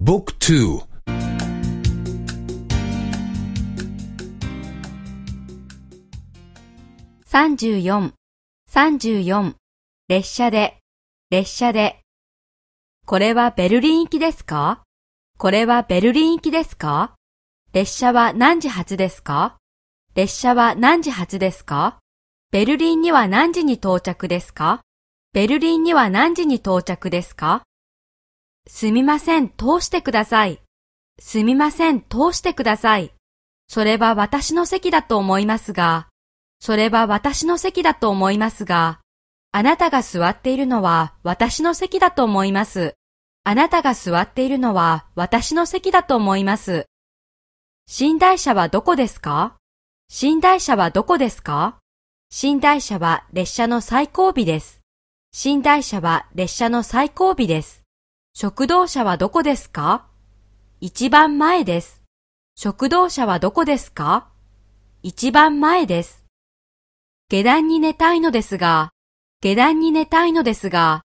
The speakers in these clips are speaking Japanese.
Book 234、34、列車で、列車で。これはベルリン行きですか？これはベルリン行きですか？列車は何時発ですか？列車は何時発ですか？ベルリンには何時に到着ですか？ベルリンには何時に到着ですか？すみません、通してください。すみません、通してください。それは私の席だと思いますが、それは私の席だと思いますが、あなたが座っているのは私の席だと思います。あなたが座っているのは私の席だと思います。寝台車はどこですか？寝台車はどこですか？寝台車は列車の最後尾です。寝台車は列車の最後尾です。食堂車はどこですか？一番前です。食堂車はどこですか？一番前です。下段に寝たいのですが、下段に寝たいのですが、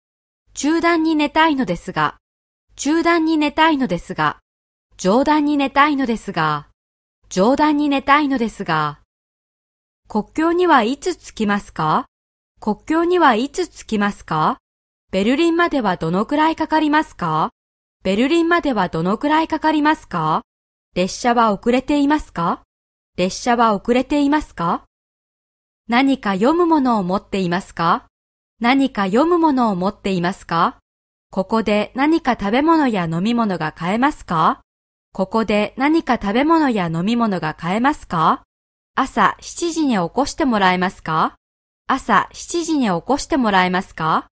中段に寝たいのですが、中段に寝たいのですが、上段に寝たいのですが、上段に寝たいのですが、国境にはいつ着きますか？国境にはいつ着きますか？ベルリンまではどのくらいかかりますか？ベルリンまではどのくらいかかりますか？列車は遅れていますか？列車は遅れていますか？何か読むものを持っていますか？何か読むものを持っていますか？ここで何か食べ物や飲み物が買えますか？ここで何か食べ物や飲み物が買えますか？朝7時に起こしてもらえますか？朝7時に起こしてもらえますか？